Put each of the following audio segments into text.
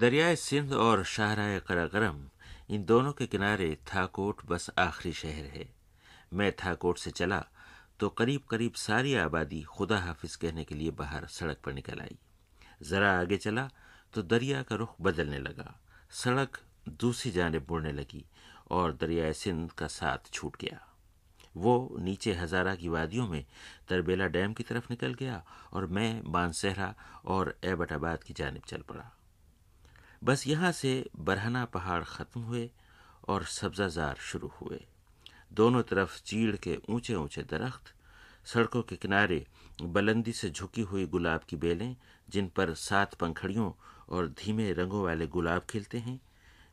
دریائے سندھ اور شاہراہ قراقرم ان دونوں کے کنارے تھاکوٹ بس آخری شہر ہے۔ میں تھاکوٹ سے چلا تو قریب قریب ساری آبادی خدا حافظ کہنے کے لیے باہر سڑک پر نکل آئی۔ ذرا آگے چلا تو دریا کا رخ بدلنے لگا۔ سڑک دوسری جانب مڑنے لگی اور دریائے سندھ کا ساتھ چھوٹ گیا۔ وہ نیچے ہزارہ کی وادیوں میں تربیلا ڈیم کی طرف نکل گیا اور میں بانسہرا اور ایبٹ آباد کی جانب چل پڑا۔ بس یہاں سے برہنا پہاڑ ختم ہوئے اور سبزہ زار شروع ہوئے۔ دونوں طرف چیڑ کے اونچے اونچے درخت، سڑکوں کے کنارے بلندی سے جھکی ہوئی گلاب کی بیلیں، جن پر سات پنکھڑیوں اور دھیمے رنگوں والے گلاب کھلتے ہیں۔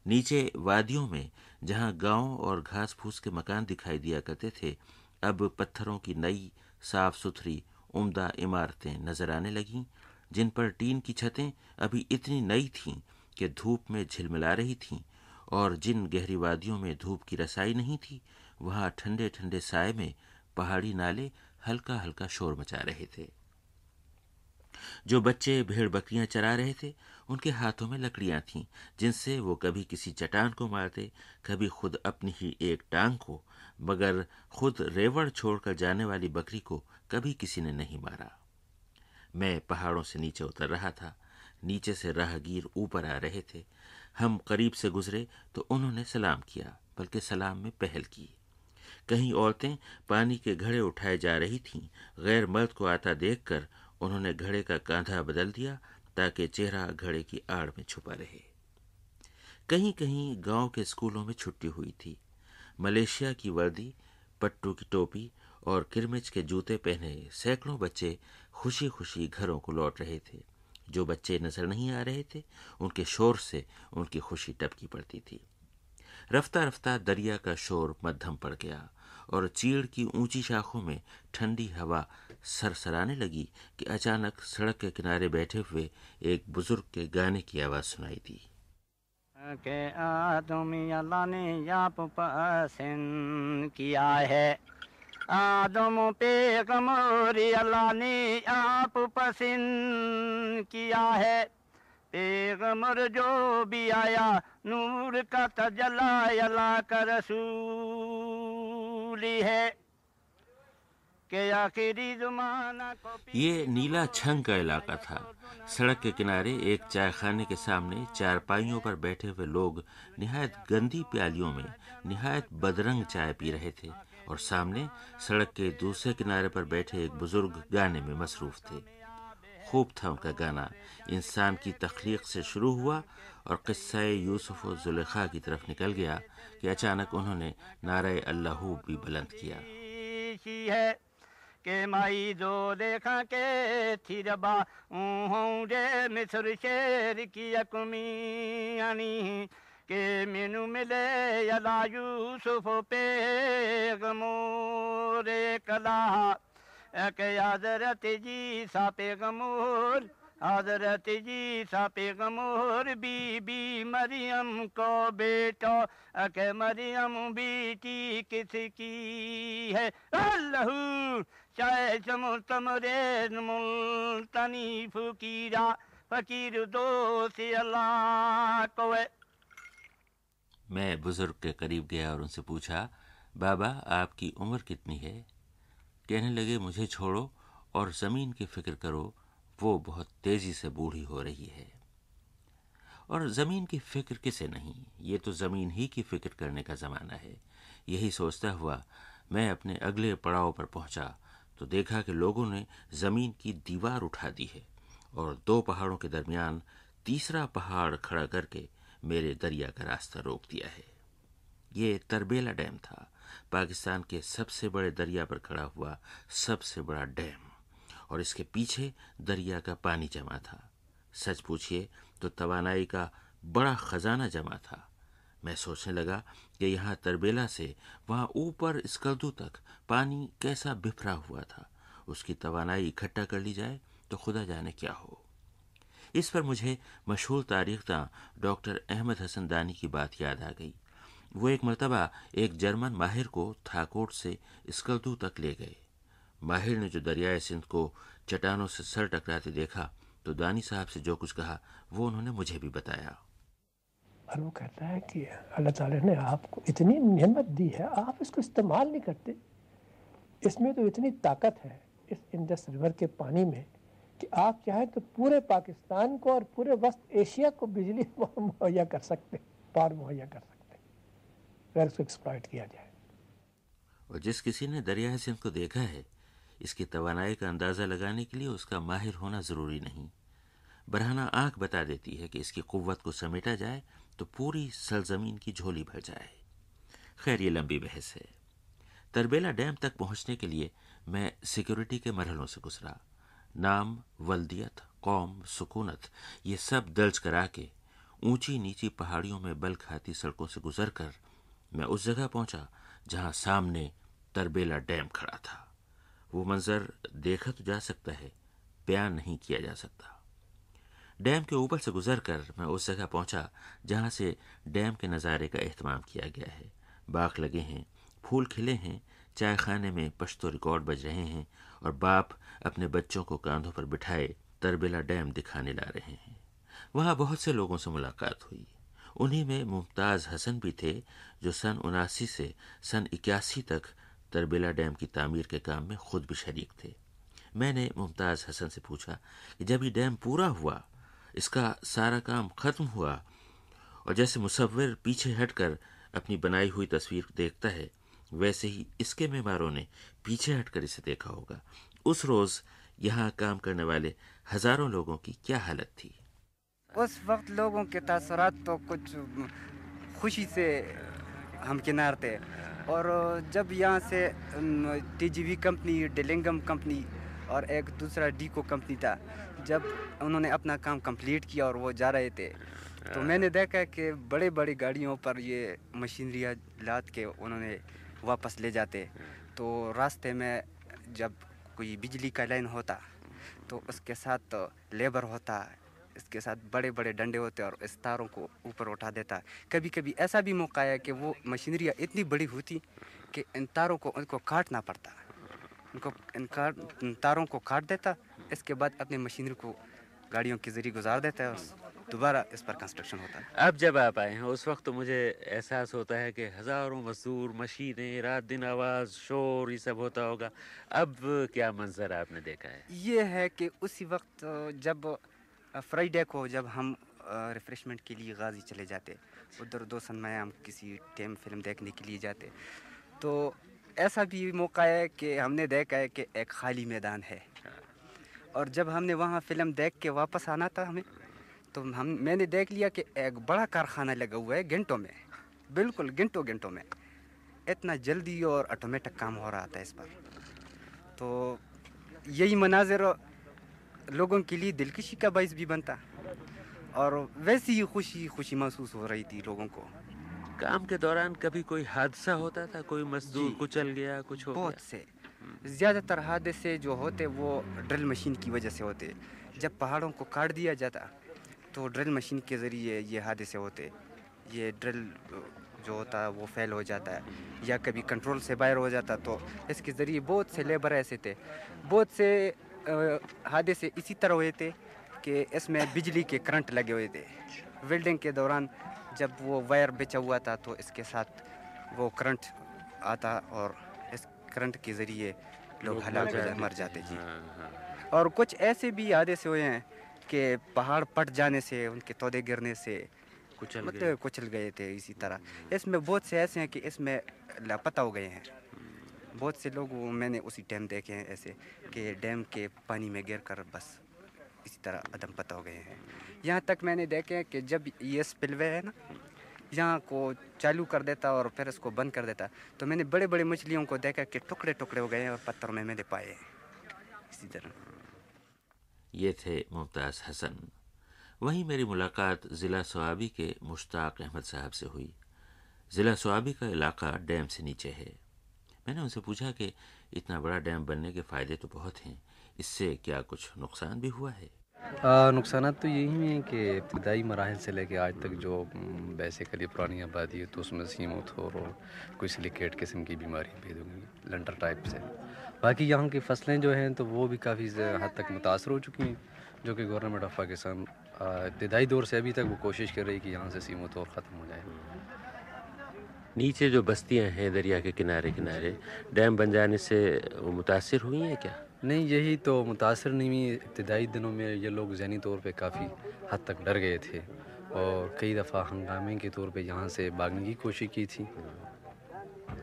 نیچے وادیوں میں جہاں گاؤں اور گھاس پھوس کے مکان دکھائی دیا کرتے تھے، اب پتھروں کی نئی صاف ستھری عمدہ عمارتیں نظر آنے لگیں، جن پر ٹین کی چھتیں ابھی اتنی نئی تھیں کہ دھوپ میں جھلملا رہی تھیں اور جن گہری وادیوں میں دھوپ کی رسائی نہیں تھی، وہاں ٹھنڈے ٹھنڈے سائے میں پہاڑی نالے ہلکا ہلکا شور مچا رہے تھے۔ جو بچے بھیڑ بکریاں چرا رہے تھے، ان کے ہاتھوں میں لکڑیاں تھیں، جن سے وہ کبھی کسی چٹان کو مارتے، کبھی خود اپنی ہی ایک ٹانگ کو، مگر خود ریوڑ چھوڑ کر جانے والی بکری کو کبھی کسی نے نہیں مارا۔ میں پہاڑوں سے نیچے اتر رہا تھا نیچے سے راہ گیر اوپر آ رہے تھے۔ ہم قریب سے گزرے تو انہوں نے سلام کیا، بلکہ سلام میں پہل کی۔ کہیں عورتیں پانی کے گھڑے اٹھائے جا رہی تھیں، غیر مرد کو آتا دیکھ کر انہوں نے گھڑے کا کاندھا بدل دیا تاکہ چہرہ گھڑے کی آڑ میں چھپا رہے۔ کہیں کہیں گاؤں کے اسکولوں میں چھٹی ہوئی تھی۔ ملیشیا کی وردی، پٹو کی ٹوپی اور کرمچ کے جوتے پہنے سینکڑوں بچے خوشی خوشی گھروں کو لوٹ رہے تھے۔ جو بچے نظر نہیں آ رہے تھے، ان کے شور سے ان کی خوشی ٹپکی پڑتی تھی۔ رفتہ رفتہ دریا کا شور مدھم پڑ گیا اور چیڑ کی اونچی شاخوں میں ٹھنڈی ہوا سر سرانے لگی کہ اچانک سڑک کے کنارے بیٹھے ہوئے ایک بزرگ کے گانے کی آواز سنائی دی۔ کہ آدمی اللہ نے آپ پسند کیا ہے۔ آدم پیغمبر اللہ نے آپ پسند کیا ہے۔ پیغمبر جو بھی آیا، نور کا تجلا اللہ کا رسول ہے۔ کہ آخری زمانہ یہ نیلا چھنگ کا علاقہ تھا۔ سڑک کے کنارے ایک چائے خانے کے سامنے چار پائیوں پر بیٹھے ہوئے لوگ نہایت گندی پیالیوں میں نہایت بدرنگ چائے پی رہے تھے۔ اور سامنے سڑک کے دوسرے کنارے پر بیٹھے ایک بزرگ گانے میں مصروف تھے۔ خوب تھا ان کا گانا۔ انسان کی تخلیق سے شروع ہوا اور قصہ یوسف و زلیخا کی طرف نکل گیا کہ اچانک انہوں نے نعرہ اللہ بھی بلند کیا۔ ہے کہ مائی دو دیکھا کے تھی ربا ہوں رے مصر شیر کی اکمی اکمیانی کہ مینو ملے یلا یوسف پیغمور کلا۔ کہ حضرت جی سا پیغمور حضرت جی سا پیغمور بی بی مریم کو بیٹا۔ کہ مریم بیٹی کس کی ہے؟ اللہ! چاہے تمرے ملتنی فقیرہ، فقیر دو سی اللہ کو میں بزرگ کے قریب گیا اور ان سے پوچھا، بابا، آپ کی عمر کتنی ہے؟ کہنے لگے، مجھے چھوڑو اور زمین کی فکر کرو، وہ بہت تیزی سے بوڑھی ہو رہی ہے۔ اور زمین کی فکر کسے نہیں، یہ تو زمین ہی کی فکر کرنے کا زمانہ ہے۔ یہی سوچتا ہوا میں اپنے اگلے پڑاؤ پر پہنچا، تو دیکھا کہ لوگوں نے زمین کی دیوار اٹھا دی ہے اور دو پہاڑوں کے درمیان تیسرا پہاڑ کھڑا کر کے میرے دریا کا راستہ روک دیا ہے۔ یہ تربیلا ڈیم تھا۔ پاکستان کے سب سے بڑے دریا پر کھڑا ہوا سب سے بڑا ڈیم۔ اور اس کے پیچھے دریا کا پانی جمع تھا۔ سچ پوچھئے تو توانائی کا بڑا خزانہ جمع تھا۔ میں سوچنے لگا کہ یہاں تربیلا سے وہاں اوپر اسکردو تک پانی کیسا بفرا ہوا تھا۔ اس کی توانائی اکٹھا کر لی جائے تو خدا جانے کیا ہو۔ اس پر مجھے مشہور تاریخ داں ڈاکٹر احمد حسن دانی کی بات یاد آ گئی۔ وہ ایک مرتبہ ایک جرمن ماہر کو تھاکوٹ سے اسکردو تک لے گئے۔ ماہر نے جو دریائے سندھ کو چٹانوں سے سر ٹکراتے دیکھا، تو دانی صاحب سے جو کچھ کہا، وہ انہوں نے مجھے بھی بتایا۔ اور وہ کہتا ہے کہ اللہ تعالیٰ نے آپ کو اتنی نعمت دی ہے، آپ اس کو استعمال نہیں کرتے۔ اس میں تو اتنی طاقت ہے، اس انڈس ریور کے پانی میں کہ آپ چاہیں تو پورے پاکستان کو اور پورے وسط ایشیا کو بجلی مہیا کر سکتے پار مہیا کر سکتے اگر اس کو ایکسپلائٹ کیا جائے۔ اور جس کسی نے دریائے سندھ کو دیکھا ہے، اس کی توانائی کا اندازہ لگانے کے لیے اس کا ماہر ہونا ضروری نہیں۔ برہنہ آنکھ بتا دیتی ہے کہ اس کی قوت کو سمیٹا جائے تو پوری سرزمین کی جھولی بھر جائے۔ خیر، یہ لمبی بحث ہے۔ تربیلا ڈیم تک پہنچنے کے لیے میں سیکورٹی کے مرحلوں سے گزرا۔ نام ولدیت، قوم، سکونت، یہ سب درج کرا کے اونچی نیچی پہاڑیوں میں بل کھاتی سڑکوں سے گزر کر میں اس جگہ پہنچا جہاں سامنے تربیلا ڈیم کھڑا تھا۔ وہ منظر دیکھا تو جا سکتا ہے، بیان نہیں کیا جا سکتا۔ ڈیم کے اوپر سے گزر کر میں اس جگہ پہنچا جہاں سے ڈیم کے نظارے کا اہتمام کیا گیا ہے۔ باغ لگے ہیں، پھول کھلے ہیں، چائے خانے میں پشتو ریکارڈ بج رہے ہیں اور باپ اپنے بچوں کو کاندھوں پر بٹھائے تربیلا ڈیم دکھانے لا رہے ہیں۔ وہاں بہت سے لوگوں سے ملاقات ہوئی۔ انہی میں ممتاز حسن بھی تھے جو سن اناسی سے سن اکیاسی تک تربیلا ڈیم کی تعمیر کے کام میں خود بھی شریک تھے۔ میں نے ممتاز حسن سے پوچھا کہ جب یہ ڈیم پورا ہوا، اس کا سارا کام ختم ہوا اور جیسے مصور پیچھے ہٹ کر اپنی بنائی ہوئی تصویر دیکھتا ہے ویسے ہی اس کے معماروں نے پیچھے ہٹ کر اسے دیکھا ہوگا۔ اس روز یہاں کام کرنے والے ہزاروں لوگوں کی کیا حالت تھی؟ اس وقت لوگوں کے تاثرات تو کچھ خوشی سے ہم کنار تھے۔ اور جب یہاں سے ٹی جی وی کمپنی، ڈیلنگم کمپنی اور ایک دوسرا ڈیکو کمپنی تھا، جب انہوں نے اپنا کام کمپلیٹ کیا اور وہ جا رہے تھے، تو میں نے دیکھا کہ بڑے بڑی گاڑیوں پر یہ مشینریاں لاد کے انہوں نے واپس لے جاتے۔ تو راستے میں جب کوئی بجلی کا لائن ہوتا تو اس کے ساتھ لیبر ہوتا، اس کے ساتھ بڑے بڑے ڈنڈے ہوتے اور اس تاروں کو اوپر اٹھا دیتا۔ کبھی کبھی ایسا بھی موقع ہے کہ وہ مشینریاں اتنی بڑی ہوتی کہ ان تاروں کو ان کو کاٹنا پڑتا۔ ان کو ان تاروں کو کاٹ دیتا، اس کے بعد اپنے مشینری کو گاڑیوں کے ذریعے گزار دیتا۔ ہے اور دوبارہ اس پر کنسٹرکشن ہوتا ہے۔ اب جب آپ آئے ہیں اس وقت تو مجھے احساس ہوتا ہے کہ ہزاروں مزدور مشینیں رات دن آواز شور یہ سب ہوتا ہوگا۔ اب کیا منظر آپ نے دیکھا ہے؟ یہ ہے کہ اسی وقت جب فرائیڈے کو جب ہم ریفریشمنٹ کے لیے غازی چلے جاتے ادھر دو سن میں ہم کسی ٹیم فلم دیکھنے کے لیے جاتے۔ تو ایسا بھی موقع ہے کہ ہم نے دیکھا ہے کہ ایک خالی میدان ہے۔ اور جب ہم نے وہاں فلم دیکھ کے واپس آنا تھا ہمیں تو ہم میں نے دیکھ لیا کہ ایک بڑا کارخانہ لگا ہوا ہے گھنٹوں میں۔ بالکل گھنٹوں گھنٹوں میں۔ اتنا جلدی اور آٹومیٹک کام ہو رہا تھا اس پر۔ تو یہی مناظر لوگوں کے لیے دلکشی کا باعث بھی بنتا۔ اور ویسی ہی خوشی خوشی محسوس ہو رہی تھی لوگوں کو۔ کام کے دوران کبھی کوئی حادثہ ہوتا تھا؟ کوئی مزدور جی۔ کچل گیا کچھ ہو بہت گیا؟ سے۔ زیادہ تر حادثے جو ہوتے وہ ڈرل مشین کی وجہ سے ہوتے۔ جب پہاڑوں کو کاٹ دیا جاتا۔ تو ڈرل مشین کے ذریعے یہ حادثے ہوتے یہ ڈرل جو ہوتا ہے وہ فیل ہو جاتا ہے یا کبھی کنٹرول سے باہر ہو جاتا تو اس کے ذریعے بہت سے لیبر ایسے تھے بہت سے حادثے اسی طرح ہوئے تھے کہ اس میں بجلی کے کرنٹ لگے ہوئے تھے۔ ویلڈنگ کے دوران جب وہ وائر بچا ہوا تھا تو اس کے ساتھ وہ کرنٹ آتا اور اس کرنٹ کے ذریعے لوگ ہلاک مر جاتے جی۔ ہاں ہاں۔ اور کچھ ایسے بھی حادثے ہوئے ہیں کہ پہاڑ پٹ جانے سے ان کے تودے گرنے سے کچل گئے۔ مطلب کچل گئے تھے اسی طرح۔ اس میں بہت سے ایسے ہیں کہ اس میں لاپتہ ہو گئے ہیں۔ بہت سے لوگ میں نے اسی ٹائم دیکھے ہیں ایسے کہ ڈیم کے پانی میں گر کر بس اسی طرح عدم پتہ ہو گئے ہیں۔ یہاں تک میں نے دیکھے ہیں کہ جب یہ سپلوے ہے نا یہاں کو چالو کر دیتا اور پھر اس کو بند کر دیتا تو میں نے بڑے بڑے مچھلیوں کو دیکھا کہ ٹکڑے ٹکڑے ہو گئے ہیں اور پتھروں میں میں نے پائے ہیں۔ اسی طرح۔ یہ تھے ممتاز حسن۔ وہیں میری ملاقات ضلع سوابی کے مشتاق احمد صاحب سے ہوئی۔ ضلع سوابی کا علاقہ ڈیم سے نیچے ہے۔ میں نے ان سے پوچھا کہ اتنا بڑا ڈیم بننے کے فائدے تو بہت ہیں، اس سے کیا کچھ نقصان بھی ہوا ہے؟ نقصانات تو یہی ہیں کہ ابتدائی مراحل سے لے کے آج تک جو بیسیکلی پرانی آبادی ہے تو اس میں سیموت ہو اور کوئی سلیکیٹ قسم کی بیماری بھی ہوگی لنٹر ٹائپ سے۔ باقی یہاں کی فصلیں جو ہیں تو وہ بھی کافی حد تک متاثر ہو چکی ہیں، جو کہ گورنمنٹ آف پاکستان ابتدائی دور سے ابھی تک وہ کوشش کر رہی ہے کہ یہاں سے سیم و ختم ہو جائے۔ نیچے جو بستیاں ہیں دریا کے کنارے کنارے، ڈیم بن جانے سے وہ متاثر ہوئی ہیں کیا؟ نہیں، یہی تو متاثر نہیں ہوئی ابتدائی دنوں میں یہ لوگ ذہنی طور پہ کافی حد تک ڈر گئے تھے اور کئی دفعہ ہنگامے کے طور پہ یہاں سے بھاگنے کی کوشش کی تھی۔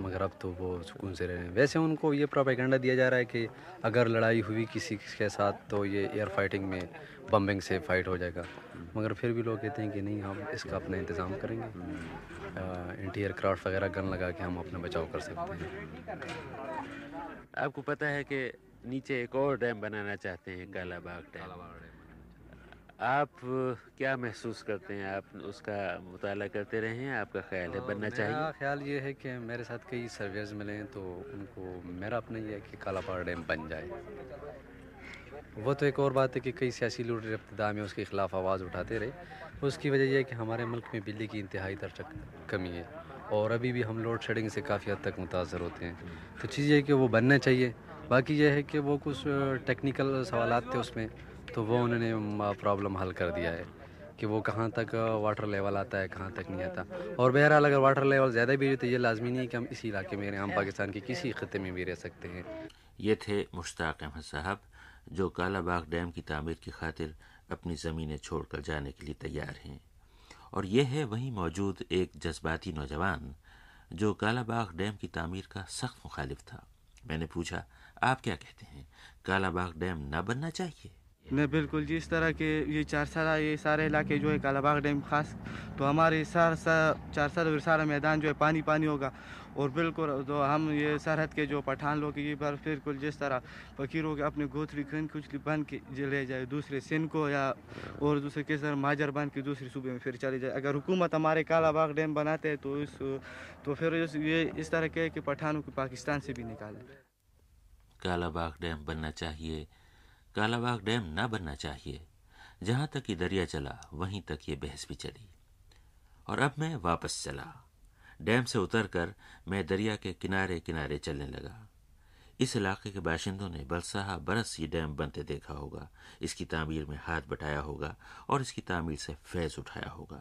مگر اب تو وہ سکون سے رہے ہیں۔ ویسے ان کو یہ پروپیگنڈا دیا جا رہا ہے کہ اگر لڑائی ہوئی کسی کے ساتھ تو یہ ایئر فائٹنگ میں بمبنگ سے فائٹ ہو جائے گا۔ مگر پھر بھی لوگ کہتے ہیں کہ نہیں، ہم اس کا اپنا انتظام کریں گے۔ اینٹی ایئر کرافٹ وغیرہ گن لگا کے ہم اپنا بچاؤ کر سکتے ہیں۔ آپ کو پتہ ہے کہ نیچے ایک اور ڈیم بنانا چاہتے ہیں کالا باغ ڈیم آپ کیا محسوس کرتے ہیں؟ آپ اس کا مطالعہ کرتے رہے ہیں؟ آپ کا خیال ہے بننا چاہیے میرا خیال یہ ہے کہ میرے ساتھ کئی سرویز ملے ہیں تو ان کو میرا اپنا یہ ہے کہ کالا پاڑ ڈیم بن جائے۔ وہ تو ایک اور بات ہے کہ کئی سیاسی لیڈر ابتدا میں اس کے خلاف آواز اٹھاتے رہے۔ اس کی وجہ یہ ہے کہ ہمارے ملک میں بجلی کی انتہائی درجہ کمی ہے۔ اور ابھی بھی ہم لوڈ شیڈنگ سے کافی حد تک متاثر ہوتے ہیں۔ تو چیز یہ ہے کہ وہ بننا چاہیے۔ باقی یہ ہے کہ وہ کچھ ٹیکنیکل سوالات تھے اس میں، تو وہ انہوں نے پرابلم حل کر دیا ہے کہ وہ کہاں تک واٹر لیول آتا ہے، کہاں تک نہیں آتا۔ اور بہرحال اگر واٹر لیول زیادہ بھی تو یہ لازمی نہیں ہے کہ ہم اسی علاقے میں رہیں، ہم پاکستان کے کسی خطے میں بھی رہ سکتے ہیں۔ یہ تھے مشتاق احمد صاحب، جو کالا باغ ڈیم کی تعمیر کی خاطر اپنی زمینیں چھوڑ کر جانے کے لیے تیار ہیں۔ اور یہ ہے وہیں موجود ایک جذباتی نوجوان جو کالا باغ ڈیم کی تعمیر کا سخت مخالف تھا۔ میں نے پوچھا آپ کیا کہتے ہیں؟ کالا باغ ڈیم نہ بننا چاہیے۔ نہیں، بالکل جی اس طرح کے یہ چار سارا یہ سارے علاقے جو ہے کالا باغ ڈیم، خاص تو ہمارے سارا چار سارا سارا میدان جو ہے پانی پانی ہوگا۔ اور بالکل تو ہم یہ سرحد کے جو پٹھان لوگ یہ بار بالکل جس طرح فقیروں کے اپنے گوتھری گن کچھ بن کے لے جائے، دوسرے سندھ کو یا اور دوسرے کس طرح ماجر بن کے دوسرے صوبے میں پھر چلے جائے۔ اگر حکومت ہمارے کالا باغ ڈیم بناتے ہیں تو اس، تو پھر یہ اس طرح کے کہ پٹھانوں کو پاکستان سے بھی نکال نکالے کالا باغ ڈیم بننا چاہیے۔ کالا باغ ڈیم نہ بننا چاہیے۔ جہاں تک یہ دریا چلا، وہیں تک یہ بحث بھی چلی۔ اور اب میں واپس چلا۔ ڈیم سے اتر کر میں دریا کے کنارے کنارے چلنے لگا۔ اس علاقے کے باشندوں نے برسہ برس یہ ڈیم بنتے دیکھا ہوگا۔ اس کی تعمیر میں ہاتھ بٹایا ہوگا اور اس کی تعمیر سے فیض اٹھایا ہوگا۔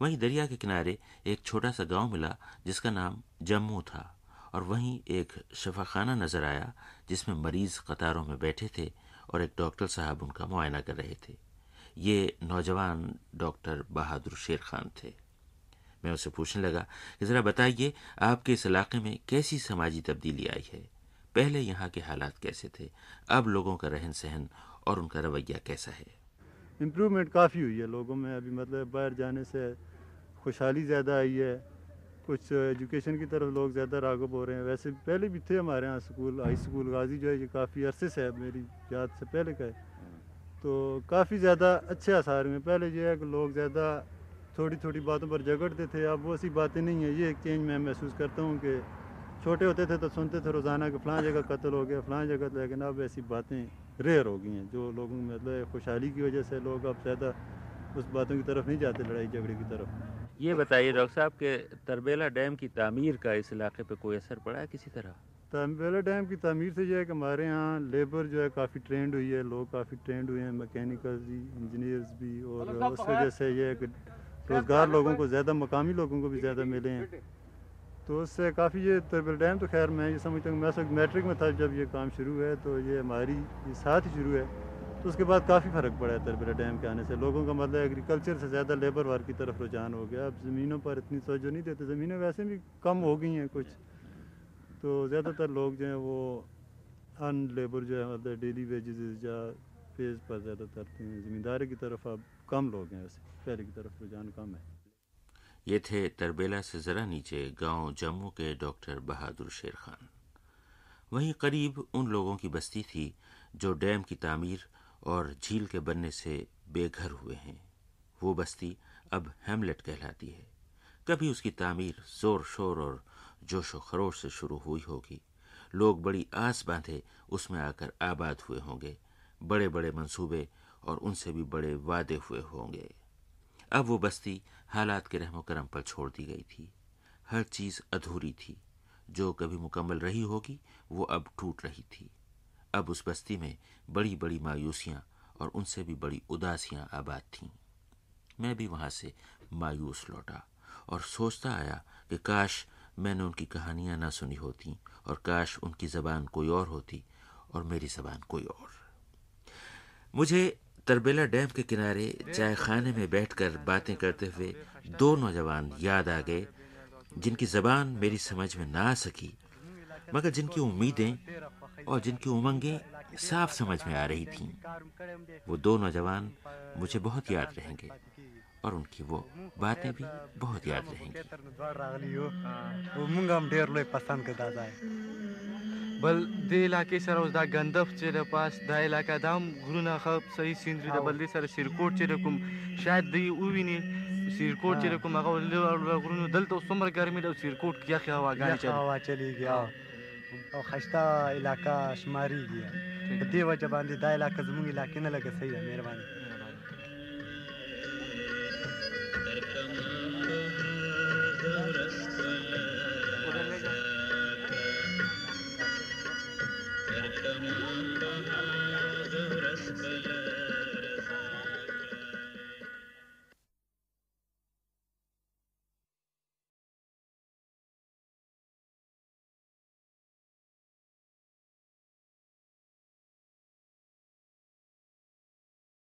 وہیں دریا کے کنارے ایک چھوٹا سا گاؤں ملا جس کا نام جموں تھا۔ اور وہیں ایک شفاخانہ نظر آیا جس میں مریض قطاروں میں بیٹھے تھے اور ایک ڈاکٹر صاحب ان کا معائنہ کر رہے تھے۔ یہ نوجوان ڈاکٹر بہادر شیر خان تھے۔ میں اسے پوچھنے لگا کہ ذرا بتائیے آپ کے اس علاقے میں کیسی سماجی تبدیلی آئی ہے؟ پہلے یہاں کے حالات کیسے تھے؟ اب لوگوں کا رہن سہن اور ان کا رویہ کیسا ہے؟ امپرومنٹ کافی ہوئی ہے لوگوں میں۔ ابھی مطلب باہر جانے سے خوشحالی زیادہ آئی ہے۔ کچھ ایجوکیشن کی طرف لوگ زیادہ راغب ہو رہے ہیں۔ ویسے پہلے بھی تھے ہمارے یہاں اسکول ہائی اسکول غازی جو ہے، یہ کافی عرصے سے ہے، میری یاد سے پہلے کا ہے۔ تو کافی زیادہ اچھے آثار ہوئے پہلے یہ ہے کہ لوگ زیادہ تھوڑی تھوڑی باتوں پر جھگڑتے تھے۔ اب وہ سی باتیں نہیں ہیں۔ یہ ایک چینج میں محسوس کرتا ہوں کہ چھوٹے ہوتے تھے تو سنتے تھے، روزانہ کہ فلاں جگہ قتل ہو گیا، فلاں جگہ۔ لیکن اب ایسی باتیں ریئر ہو گئی ہیں۔ جو لوگوں میں مطلب خوشحالی کی وجہ سے لوگ اب زیادہ اس باتوں کی طرف نہیں جاتے، لڑائی جھگڑے کی طرف۔ یہ بتائیے ڈاکٹر صاحب کہ تربیلا ڈیم کی تعمیر کا اس علاقے پہ کوئی اثر پڑا ہے کسی طرح؟ تربیلا ڈیم کی تعمیر سے یہ ہے کہ ہمارے یہاں لیبر جو ہے کافی ٹرینڈ ہوئی ہے لوگ کافی ٹرینڈ ہوئے ہیں میکینیکل بھی انجینئرز بھی اور اس وجہ سے یہ ہے کہ روزگار لوگوں کو زیادہ مقامی لوگوں کو بھی زیادہ ملے ہیں۔ تو اس سے کافی یہ تربیل ڈیم تو خیر میں یہ سمجھتا ہوں میں وقت میٹرک میں تھا جب یہ کام شروع ہے تو یہ ہماری یہ ساتھ ہی شروع ہے۔ تو اس کے بعد کافی فرق پڑا ہے تربیلا ڈیم کے آنے سے۔ لوگوں کا مطلب ایگریکلچر سے زیادہ لیبر ورک کی طرف رجحان ہو گیا۔ اب زمینوں پر اتنی توجہ نہیں دیتے۔ زمینیں ویسے بھی کم ہو گئی ہیں کچھ۔ تو زیادہ تر لوگ جو ہیں وہ ان لیبر جو ہے مطلب ڈیلی ویجز یا فیز پر زیادہ تر زمینداری کی طرف اب کم لوگ ہیں ویسے۔ پہلے کی طرف رجحان کم ہے۔ یہ تھے تربیلا سے ذرا نیچے گاؤں جموں کے ڈاکٹر بہادر شیر خان۔ وہیں قریب ان لوگوں کی بستی تھی جو ڈیم کی تعمیر اور جھیل کے بننے سے بے گھر ہوئے ہیں۔ وہ بستی اب ہیملٹ کہلاتی ہے۔ کبھی اس کی تعمیر زور شور اور جوش و خروش سے شروع ہوئی ہوگی۔ لوگ بڑی آس باندھے اس میں آ کر آباد ہوئے ہوں گے۔ بڑے بڑے منصوبے اور ان سے بھی بڑے وعدے ہوئے ہوں گے۔ اب وہ بستی حالات کے رحم و کرم پر چھوڑ دی گئی تھی۔ ہر چیز ادھوری تھی۔ جو کبھی مکمل رہی ہوگی وہ اب ٹوٹ رہی تھی۔ اب اس بستی میں بڑی بڑی مایوسیاں اور ان سے بھی بڑی اداسیاں آباد تھیں۔ میں بھی وہاں سے مایوس لوٹا اور سوچتا آیا کہ کاش میں نے ان کی کہانیاں نہ سنی ہوتی اور کاش ان کی زبان کوئی اور ہوتی اور میری زبان کوئی اور۔ مجھے تربیلا ڈیم کے کنارے چائے خانے میں بیٹھ کر باتیں کرتے ہوئے دو نوجوان یاد آ گئے جن کی زبان میری سمجھ میں نہ آ سکی مگر جن کی امیدیں اور جن کی امنگیں صاف سمجھ میں آ رہی تھیں وہ دو نوجوان مجھے بہت یاد رہیں گے اور ان کی وہ باتیں بھی بہت یاد رہیں گی۔ بل دې علاقې سره اوس دا ګندف چې د پاس دا علاقه دا هم غرونه ښه صحیح سیندري د بل دې سره سیرکوټ چې کوم شاید دوی وویني سیرکوټ چې کوم هغه غرونو دلته څومره ګرمي ده سیرکوټ کې یخې هواګانې یخ چلي هوا چلیږي او او خشته علاقه شماریږي په دې وجه باندې دا علاقه زموږ علاقې نه لګه صحیح ده مهرباني